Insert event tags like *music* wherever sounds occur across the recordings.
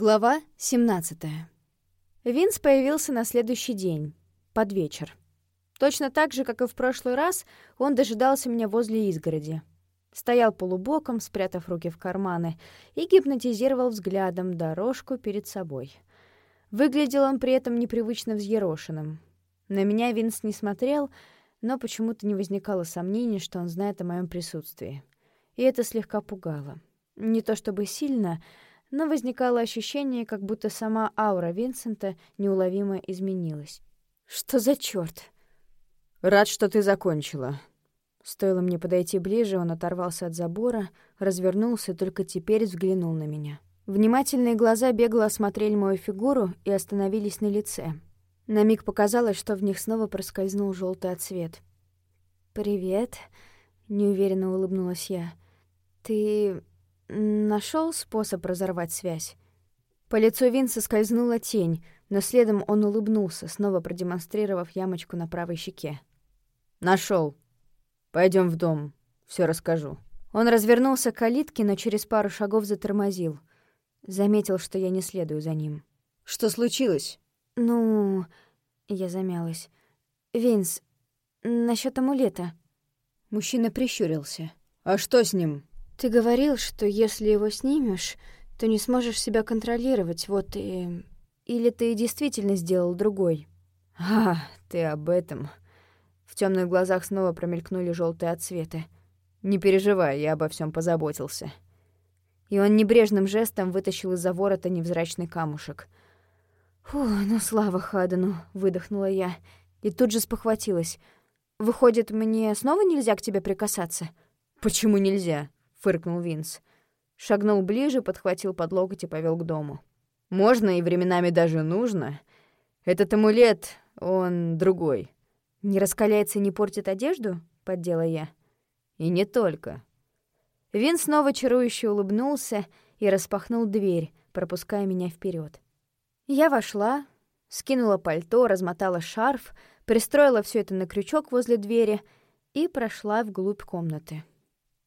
Глава 17. Винс появился на следующий день, под вечер. Точно так же, как и в прошлый раз, он дожидался меня возле изгороди. Стоял полубоком, спрятав руки в карманы, и гипнотизировал взглядом дорожку перед собой. Выглядел он при этом непривычно взъерошенным. На меня Винс не смотрел, но почему-то не возникало сомнений, что он знает о моем присутствии. И это слегка пугало. Не то чтобы сильно, но возникало ощущение, как будто сама аура Винсента неуловимо изменилась. Что за чёрт? «Рад, что ты закончила». Стоило мне подойти ближе, он оторвался от забора, развернулся и только теперь взглянул на меня. Внимательные глаза бегло осмотрели мою фигуру и остановились на лице. На миг показалось, что в них снова проскользнул желтый отсвет. «Привет», — неуверенно улыбнулась я. «Ты нашел способ разорвать связь?» По лицу Винса скользнула тень, но следом он улыбнулся, снова продемонстрировав ямочку на правой щеке. Нашел. Пойдем в дом, все расскажу». Он развернулся к калитке, но через пару шагов затормозил. Заметил, что я не следую за ним. «Что случилось?» «Ну...» — я замялась. «Винс, насчет амулета». Мужчина прищурился. «А что с ним?» Ты говорил, что если его снимешь, то не сможешь себя контролировать, вот и... Или ты действительно сделал другой? А, ты об этом. В темных глазах снова промелькнули желтые отсветы. Не переживай, я обо всем позаботился. И он небрежным жестом вытащил из-за ворота невзрачный камушек. «Фу, ну слава Хадану!» — выдохнула я. И тут же спохватилась. «Выходит, мне снова нельзя к тебе прикасаться?» «Почему нельзя?» — фыркнул Винс. Шагнул ближе, подхватил под локоть и повел к дому. «Можно и временами даже нужно. Этот амулет, он другой». «Не раскаляется и не портит одежду?» — поддела я. «И не только». Вин снова чарующе улыбнулся и распахнул дверь, пропуская меня вперед. Я вошла, скинула пальто, размотала шарф, пристроила все это на крючок возле двери и прошла вглубь комнаты.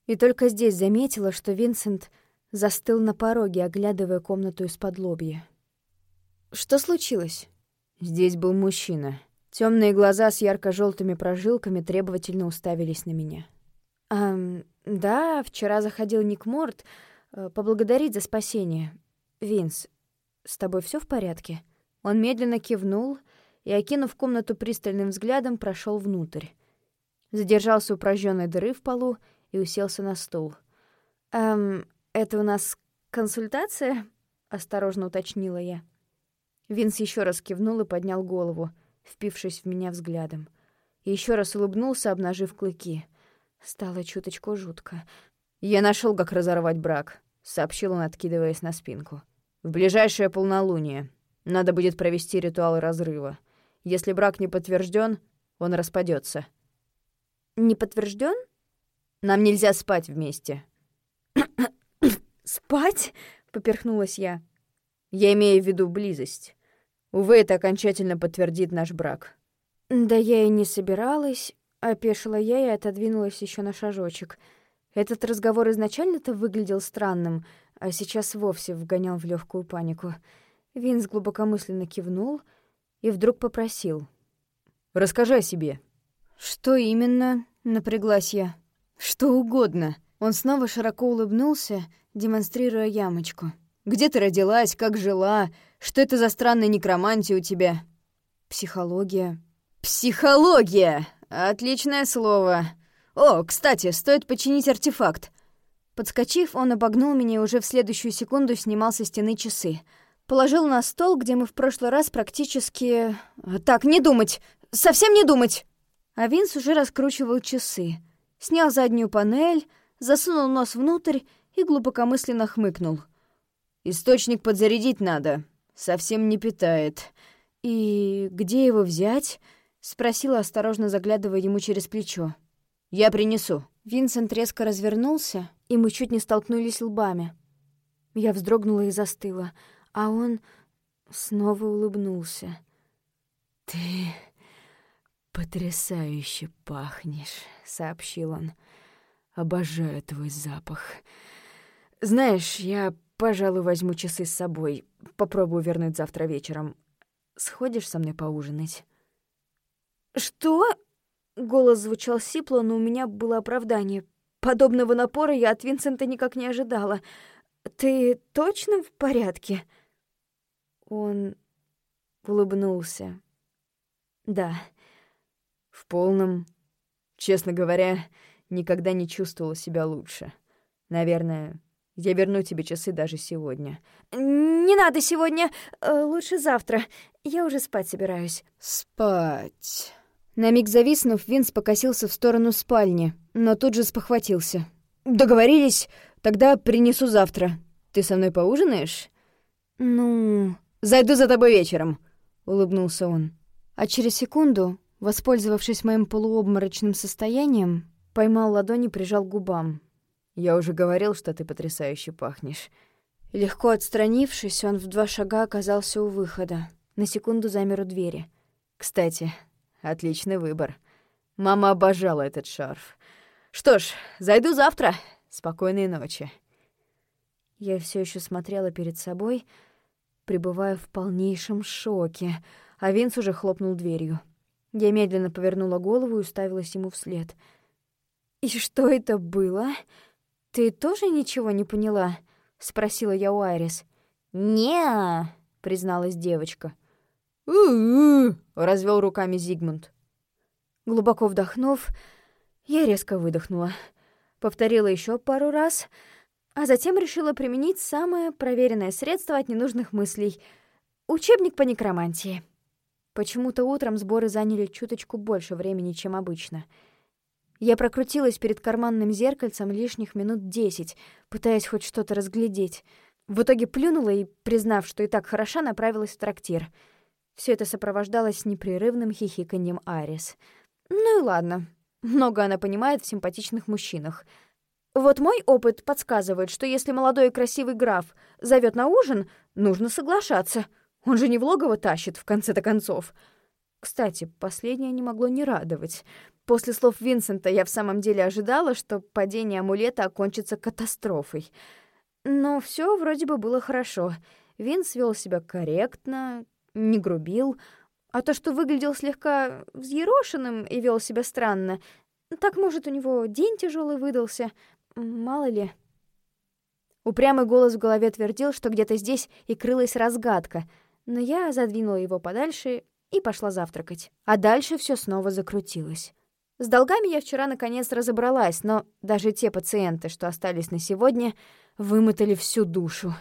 И только здесь заметила, что Винсент застыл на пороге, оглядывая комнату из-под лобья. «Что случилось?» Здесь был мужчина. Темные глаза с ярко желтыми прожилками требовательно уставились на меня. «Эм, да, вчера заходил Ник Морт э, поблагодарить за спасение. Винс, с тобой все в порядке?» Он медленно кивнул и, окинув комнату пристальным взглядом, прошел внутрь. Задержался у прожженной дыры в полу и уселся на стул. «Эм, это у нас консультация?» — осторожно уточнила я. Винс еще раз кивнул и поднял голову, впившись в меня взглядом. Еще раз улыбнулся, обнажив клыки. Стало чуточку жутко. «Я нашел, как разорвать брак», — сообщил он, откидываясь на спинку. «В ближайшее полнолуние надо будет провести ритуал разрыва. Если брак не подтвержден, он распадется. «Не подтвержден? Нам нельзя спать вместе». *coughs* «Спать?» — поперхнулась я. «Я имею в виду близость. Увы, это окончательно подтвердит наш брак». «Да я и не собиралась», — опешила я и отодвинулась еще на шажочек. Этот разговор изначально-то выглядел странным, а сейчас вовсе вгонял в легкую панику. Винс глубокомысленно кивнул и вдруг попросил. «Расскажи о себе». «Что именно?» — напряглась я. «Что угодно». Он снова широко улыбнулся, демонстрируя ямочку. «Где ты родилась? Как жила? Что это за странная некромантия у тебя?» «Психология». «Психология! Отличное слово. О, кстати, стоит починить артефакт». Подскочив, он обогнул меня и уже в следующую секунду снимал со стены часы. Положил на стол, где мы в прошлый раз практически... Так, не думать! Совсем не думать! А Винс уже раскручивал часы — снял заднюю панель, засунул нос внутрь и глубокомысленно хмыкнул. «Источник подзарядить надо. Совсем не питает. И где его взять?» — спросила, осторожно заглядывая ему через плечо. «Я принесу». Винсент резко развернулся, и мы чуть не столкнулись лбами. Я вздрогнула и застыла, а он снова улыбнулся. «Ты потрясающе пахнешь», — сообщил он. «Обожаю твой запах. Знаешь, я, пожалуй, возьму часы с собой. попробую вернуть завтра вечером. Сходишь со мной поужинать?» «Что?» — голос звучал сипло, но у меня было оправдание. Подобного напора я от Винсента никак не ожидала. «Ты точно в порядке?» Он улыбнулся. «Да, в полном. Честно говоря, никогда не чувствовала себя лучше. Наверное, я верну тебе часы даже сегодня». «Не надо сегодня. Э, лучше завтра. Я уже спать собираюсь». «Спать...» На миг зависнув, Винс покосился в сторону спальни, но тут же спохватился. «Договорились? Тогда принесу завтра. Ты со мной поужинаешь?» «Ну...» «Зайду за тобой вечером», — улыбнулся он. А через секунду, воспользовавшись моим полуобморочным состоянием, поймал ладони и прижал к губам. «Я уже говорил, что ты потрясающе пахнешь». Легко отстранившись, он в два шага оказался у выхода. На секунду замер у двери. «Кстати, отличный выбор. Мама обожала этот шарф. Что ж, зайду завтра. Спокойной ночи». Я все еще смотрела перед собой, пребывая в полнейшем шоке, а Винс уже хлопнул дверью. Я медленно повернула голову и уставилась ему вслед. «И что это было? Ты тоже ничего не поняла?» — спросила я у Айрис. не призналась девочка. «У-у-у!» — развел руками Зигмунд. Глубоко вдохнув, я резко выдохнула. Повторила еще пару раз — а затем решила применить самое проверенное средство от ненужных мыслей — учебник по некромантии. Почему-то утром сборы заняли чуточку больше времени, чем обычно. Я прокрутилась перед карманным зеркальцем лишних минут десять, пытаясь хоть что-то разглядеть. В итоге плюнула и, признав, что и так хороша, направилась в трактир. Все это сопровождалось непрерывным хихиканьем Арис. Ну и ладно. Много она понимает в симпатичных мужчинах — вот мой опыт подсказывает, что если молодой и красивый граф зовет на ужин, нужно соглашаться. Он же не в логово тащит, в конце-то концов. Кстати, последнее не могло не радовать. После слов Винсента я в самом деле ожидала, что падение амулета окончится катастрофой. Но все вроде бы было хорошо. Винс вел себя корректно, не грубил, а то, что выглядел слегка взъерошенным и вел себя странно, так, может, у него день тяжелый выдался, Мало ли. Упрямый голос в голове твердил, что где-то здесь и крылась разгадка, но я задвинула его подальше и пошла завтракать. А дальше все снова закрутилось. С долгами я вчера наконец разобралась, но даже те пациенты, что остались на сегодня, вымотали всю душу.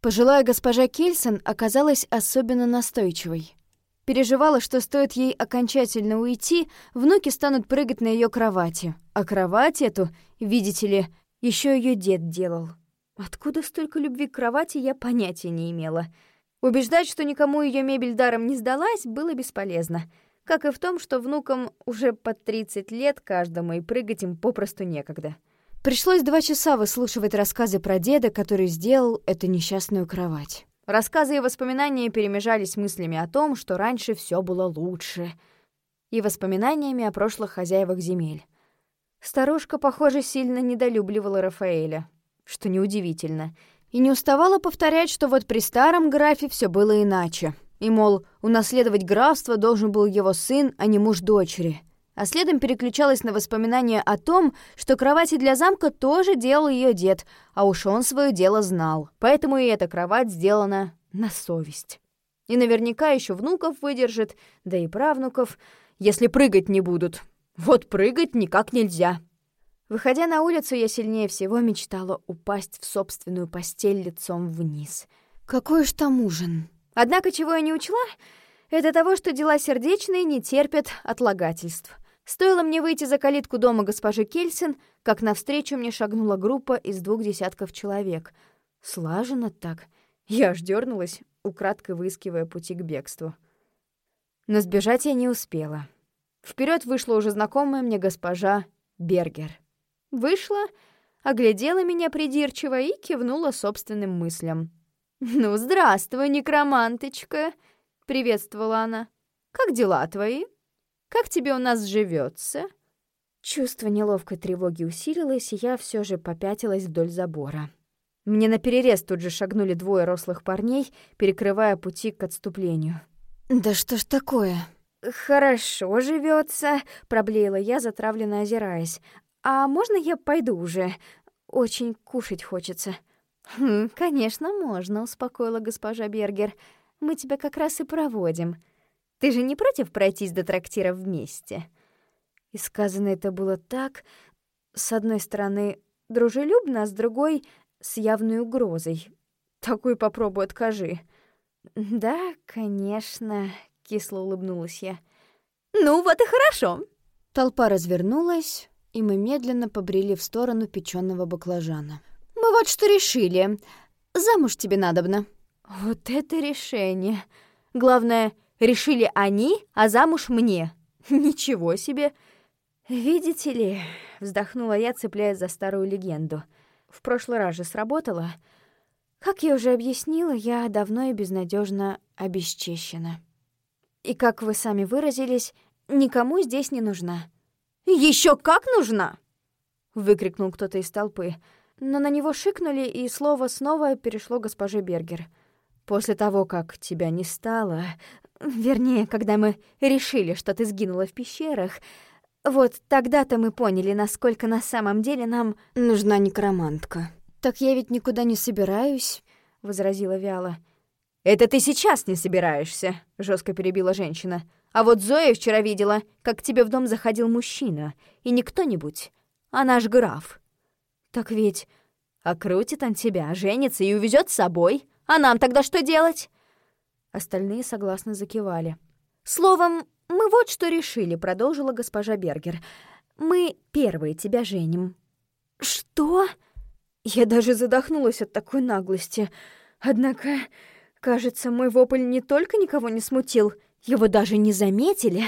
Пожилая госпожа Кельсон оказалась особенно настойчивой. Переживала, что стоит ей окончательно уйти, внуки станут прыгать на ее кровати. А кровать эту, видите ли, еще ее дед делал. Откуда столько любви к кровати, я понятия не имела. Убеждать, что никому ее мебель даром не сдалась, было бесполезно. Как и в том, что внукам уже под 30 лет каждому и прыгать им попросту некогда. Пришлось два часа выслушивать рассказы про деда, который сделал эту несчастную кровать. Рассказы и воспоминания перемежались мыслями о том, что раньше все было лучше, и воспоминаниями о прошлых хозяевах земель. Старушка, похоже, сильно недолюбливала Рафаэля, что неудивительно, и не уставала повторять, что вот при старом графе все было иначе, и, мол, унаследовать графство должен был его сын, а не муж дочери. А следом переключалась на воспоминания о том, что кровати для замка тоже делал ее дед, а уж он свое дело знал. Поэтому и эта кровать сделана на совесть. И наверняка еще внуков выдержит, да и правнуков, если прыгать не будут. Вот прыгать никак нельзя. Выходя на улицу, я сильнее всего мечтала упасть в собственную постель лицом вниз. Какой уж там ужин. Однако, чего я не учла, это того, что дела сердечные не терпят отлагательств — Стоило мне выйти за калитку дома госпожи Кельсин, как навстречу мне шагнула группа из двух десятков человек. Слаженно так. Я аж дернулась, украдкой выискивая пути к бегству. Но сбежать я не успела. Вперед вышла уже знакомая мне госпожа Бергер. Вышла, оглядела меня придирчиво и кивнула собственным мыслям. «Ну, здравствуй, некроманточка!» — приветствовала она. «Как дела твои?» Как тебе у нас живется? Чувство неловкой тревоги усилилось, и я все же попятилась вдоль забора. Мне наперерез тут же шагнули двое рослых парней, перекрывая пути к отступлению. «Да что ж такое?» «Хорошо живется, проблеяла я, затравленно озираясь. «А можно я пойду уже? Очень кушать хочется». «Хм, конечно, можно», — успокоила госпожа Бергер. «Мы тебя как раз и проводим. Ты же не против пройтись до трактира вместе?» И сказано это было так, с одной стороны, дружелюбно, а с другой — с явной угрозой. Такую попробуй откажи. «Да, конечно», — кисло улыбнулась я. «Ну вот и хорошо». Толпа развернулась, и мы медленно побрели в сторону печёного баклажана. «Мы вот что решили. Замуж тебе надобно». «Вот это решение. Главное, решили они, а замуж мне. *laughs* Ничего себе!» «Видите ли», — вздохнула я, цепляясь за старую легенду. «В прошлый раз же сработало. Как я уже объяснила, я давно и безнадежно обесчещена. И, как вы сами выразились, никому здесь не нужна». Еще как нужна!» — выкрикнул кто-то из толпы. Но на него шикнули, и слово снова перешло госпоже Бергер. «После того, как тебя не стало...» Вернее, когда мы решили, что ты сгинула в пещерах, вот тогда-то мы поняли, насколько на самом деле нам нужна некромантка. «Так я ведь никуда не собираюсь», — возразила Виала. «Это ты сейчас не собираешься», — жестко перебила женщина. «А вот Зоя вчера видела, как к тебе в дом заходил мужчина, и не кто-нибудь, а наш граф. Так ведь окрутит он тебя, женится и увезет с собой. А нам тогда что делать?» Остальные согласно закивали. «Словом, мы вот что решили», — продолжила госпожа Бергер. «Мы первые тебя женим». «Что?» Я даже задохнулась от такой наглости. Однако, кажется, мой вопль не только никого не смутил, его даже не заметили,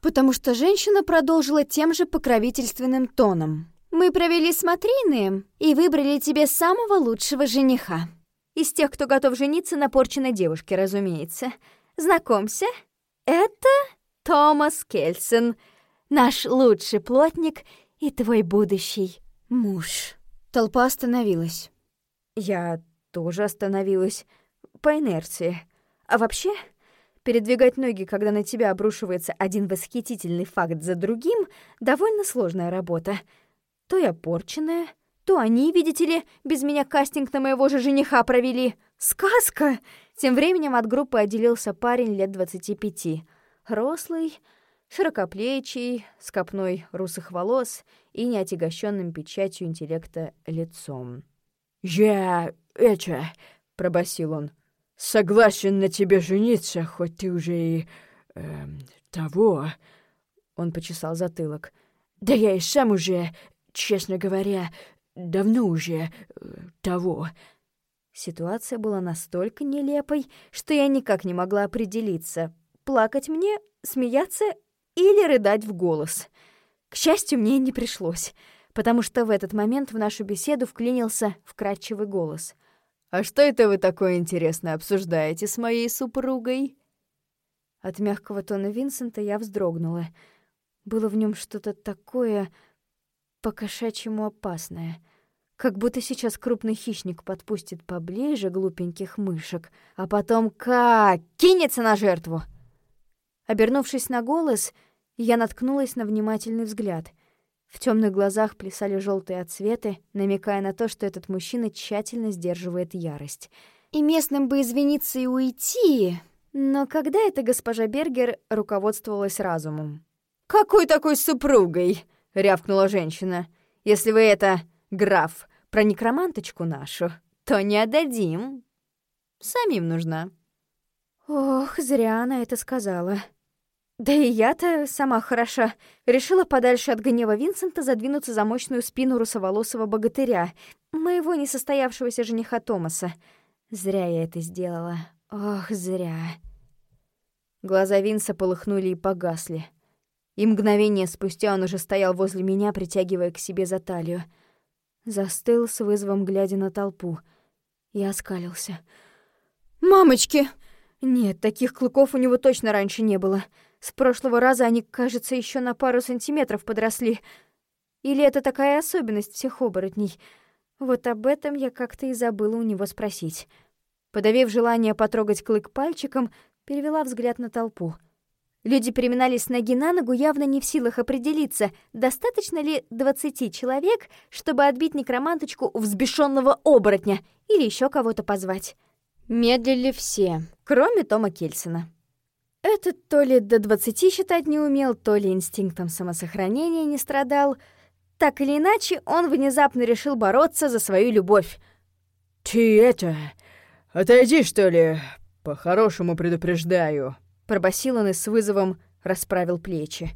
потому что женщина продолжила тем же покровительственным тоном. «Мы провели смотрины и выбрали тебе самого лучшего жениха. Из тех, кто готов жениться на порченной девушке, разумеется. Знакомься, это Томас Кельсон, наш лучший плотник и твой будущий муж». Толпа остановилась. Я тоже остановилась. По инерции. А вообще, передвигать ноги, когда на тебя обрушивается один восхитительный факт за другим, довольно сложная работа. То я порченная, то они, видите ли, без меня кастинг на моего же жениха провели. Сказка! Тем временем от группы отделился парень лет двадцати пяти. Рослый, широкоплечий, с копной русых волос и неотягощенным печатью интеллекта лицом. «Я... это...» — пробасил он. «Согласен на тебе жениться, хоть ты уже и... Э, того...» Он почесал затылок. «Да я и сам уже, честно говоря, давно уже... Э, того...» Ситуация была настолько нелепой, что я никак не могла определиться, плакать мне, смеяться или рыдать в голос. К счастью, мне не пришлось, потому что в этот момент в нашу беседу вклинился вкрадчивый голос. «А что это вы такое интересное обсуждаете с моей супругой?» От мягкого тона Винсента я вздрогнула. Было в нем что-то такое по-кошачьему опасное. Как будто сейчас крупный хищник подпустит поближе глупеньких мышек, а потом как кинется на жертву. Обернувшись на голос, я наткнулась на внимательный взгляд. В темных глазах плясали желтые отсветы, намекая на то, что этот мужчина тщательно сдерживает ярость. И местным бы извиниться и уйти, но когда эта госпожа Бергер руководствовалась разумом? «Какой такой супругой?» — рявкнула женщина. «Если вы это, граф, про некроманточку нашу, то не отдадим. Самим нужна». Ох, зря она это сказала. Да и я-то сама хороша. Решила подальше от гнева Винсента задвинуться за мощную спину русоволосого богатыря, моего несостоявшегося жениха Томаса. Зря я это сделала. Ох, зря. Глаза Винса полыхнули и погасли. И мгновение спустя он уже стоял возле меня, притягивая к себе за талию. Застыл с вызовом, глядя на толпу. И оскалился. «Мамочки!» Нет, таких клыков у него точно раньше не было. С прошлого раза они, кажется, еще на пару сантиметров подросли. Или это такая особенность всех оборотней? Вот об этом я как-то и забыла у него спросить. Подавив желание потрогать клык пальчиком, перевела взгляд на толпу. Люди переминались с ноги на ногу, явно не в силах определиться, достаточно ли 20 человек, чтобы отбить некроманточку взбешенного оборотня или еще кого-то позвать. Медлили все, кроме Тома Кельсона. Этот то ли до 20 считать не умел, то ли инстинктом самосохранения не страдал. Так или иначе, он внезапно решил бороться за свою любовь. «Ты это... отойди, что ли? По-хорошему предупреждаю», — пробасил он и с вызовом расправил плечи.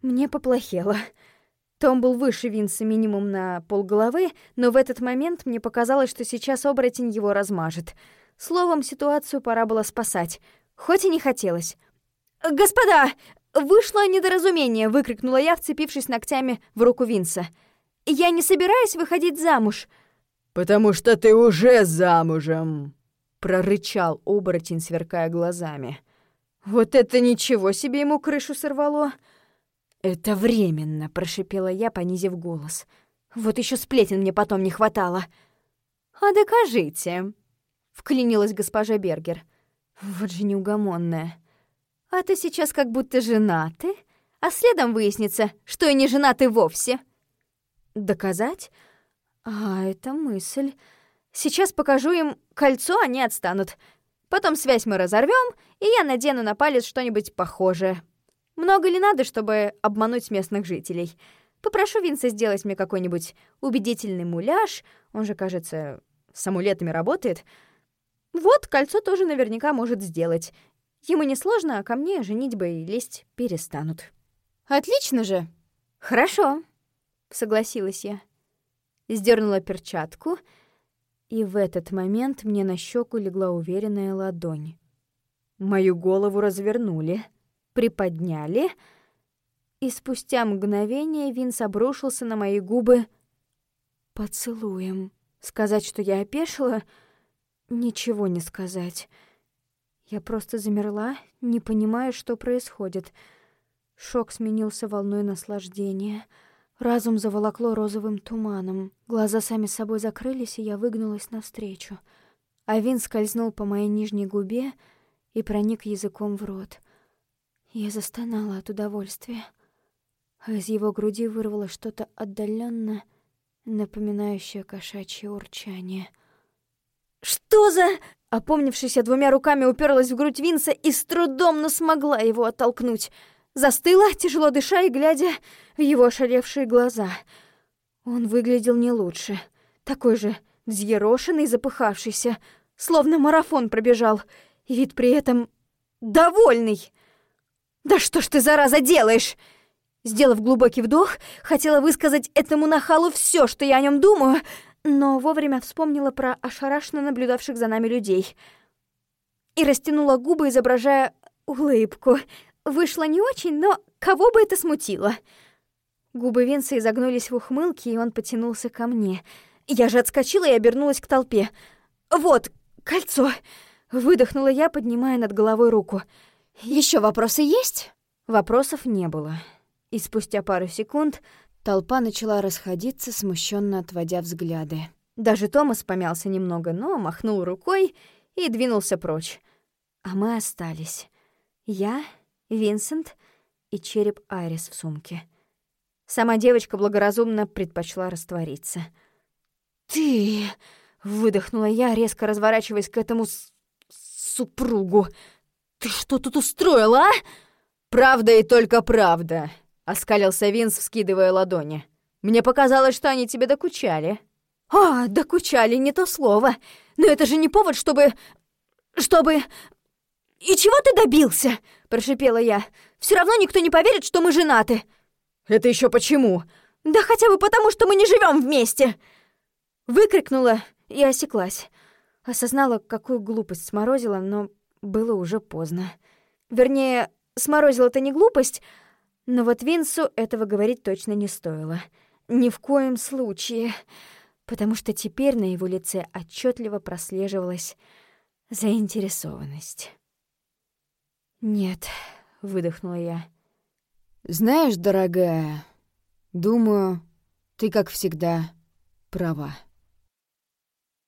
Мне поплохело. Том был выше Винса минимум на полголовы, но в этот момент мне показалось, что сейчас оборотень его размажет. Словом, ситуацию пора было спасать — хоть и не хотелось. «Господа, вышло недоразумение!» — выкрикнула я, вцепившись ногтями в руку Винса. «Я не собираюсь выходить замуж!» «Потому что ты уже замужем!» — прорычал оборотень, сверкая глазами. «Вот это ничего себе ему крышу сорвало!» «Это временно!» — прошипела я, понизив голос. «Вот еще сплетен мне потом не хватало!» «А докажите!» — вклинилась госпожа Бергер. Вот же неугомонная. А ты сейчас как будто женаты, а следом выяснится, что и не женаты вовсе. Доказать? А, это мысль. Сейчас покажу им кольцо, они отстанут. Потом связь мы разорвем, и я надену на палец что-нибудь похожее. Много ли надо, чтобы обмануть местных жителей? Попрошу Винса сделать мне какой-нибудь убедительный муляж, он же, кажется, с амулетами работает — вот кольцо тоже наверняка может сделать. Ему не сложно, а ко мне женитьба и лезть перестанут. Отлично же. Хорошо, согласилась я. Сдернула перчатку, и в этот момент мне на щеку легла уверенная ладонь. Мою голову развернули, приподняли, и спустя мгновение Винс обрушился на мои губы поцелуем. Сказать, что я опешила — Ничего не сказать. Я просто замерла, не понимая, что происходит. Шок сменился волной наслаждения. Разум заволокло розовым туманом. Глаза сами собой закрылись, и я выгнулась навстречу. А вин скользнул по моей нижней губе и проник языком в рот. Я застонала от удовольствия, а из его груди вырвалось что-то отдаленно напоминающее кошачье урчание — «Что за...» Опомнившись, я двумя руками уперлась в грудь Винса и с трудом, но смогла его оттолкнуть. Застыла, тяжело дыша и глядя в его ошалевшие глаза. Он выглядел не лучше. Такой же взъерошенный, запыхавшийся, словно марафон пробежал. И вид при этом довольный. «Да что ж ты, зараза, делаешь?» Сделав глубокий вдох, хотела высказать этому нахалу все, что я о нем думаю, но вовремя вспомнила про ошарашенно наблюдавших за нами людей и растянула губы, изображая улыбку. Вышло не очень, но кого бы это смутило? Губы Винса изогнулись в ухмылке, и он потянулся ко мне. Я же отскочила и обернулась к толпе. «Вот, кольцо!» — выдохнула я, поднимая над головой руку. Еще вопросы есть?» Вопросов не было. И спустя пару секунд Толпа начала расходиться, смущенно отводя взгляды. Даже Томас помялся немного, но махнул рукой и двинулся прочь. А мы остались. Я, Винсент и череп Айрис в сумке. Сама девочка благоразумно предпочла раствориться. «Ты!» — выдохнула я, резко разворачиваясь к этому с... супругу. «Ты что тут устроила, а?» «Правда и только правда!» Оскалился Винс, вскидывая ладони. «Мне показалось, что они тебе докучали». «А, докучали, не то слово. Но это же не повод, чтобы... чтобы... И чего ты добился?» — прошипела я. Все равно никто не поверит, что мы женаты». «Это еще почему?» «Да хотя бы потому, что мы не живем вместе!» Выкрикнула и осеклась. Осознала, какую глупость сморозила, но было уже поздно. Вернее, сморозила-то не глупость, но вот Винсу этого говорить точно не стоило. Ни в коем случае. Потому что теперь на его лице отчетливо прослеживалась заинтересованность. «Нет», — выдохнула я. «Знаешь, дорогая, думаю, ты, как всегда, права».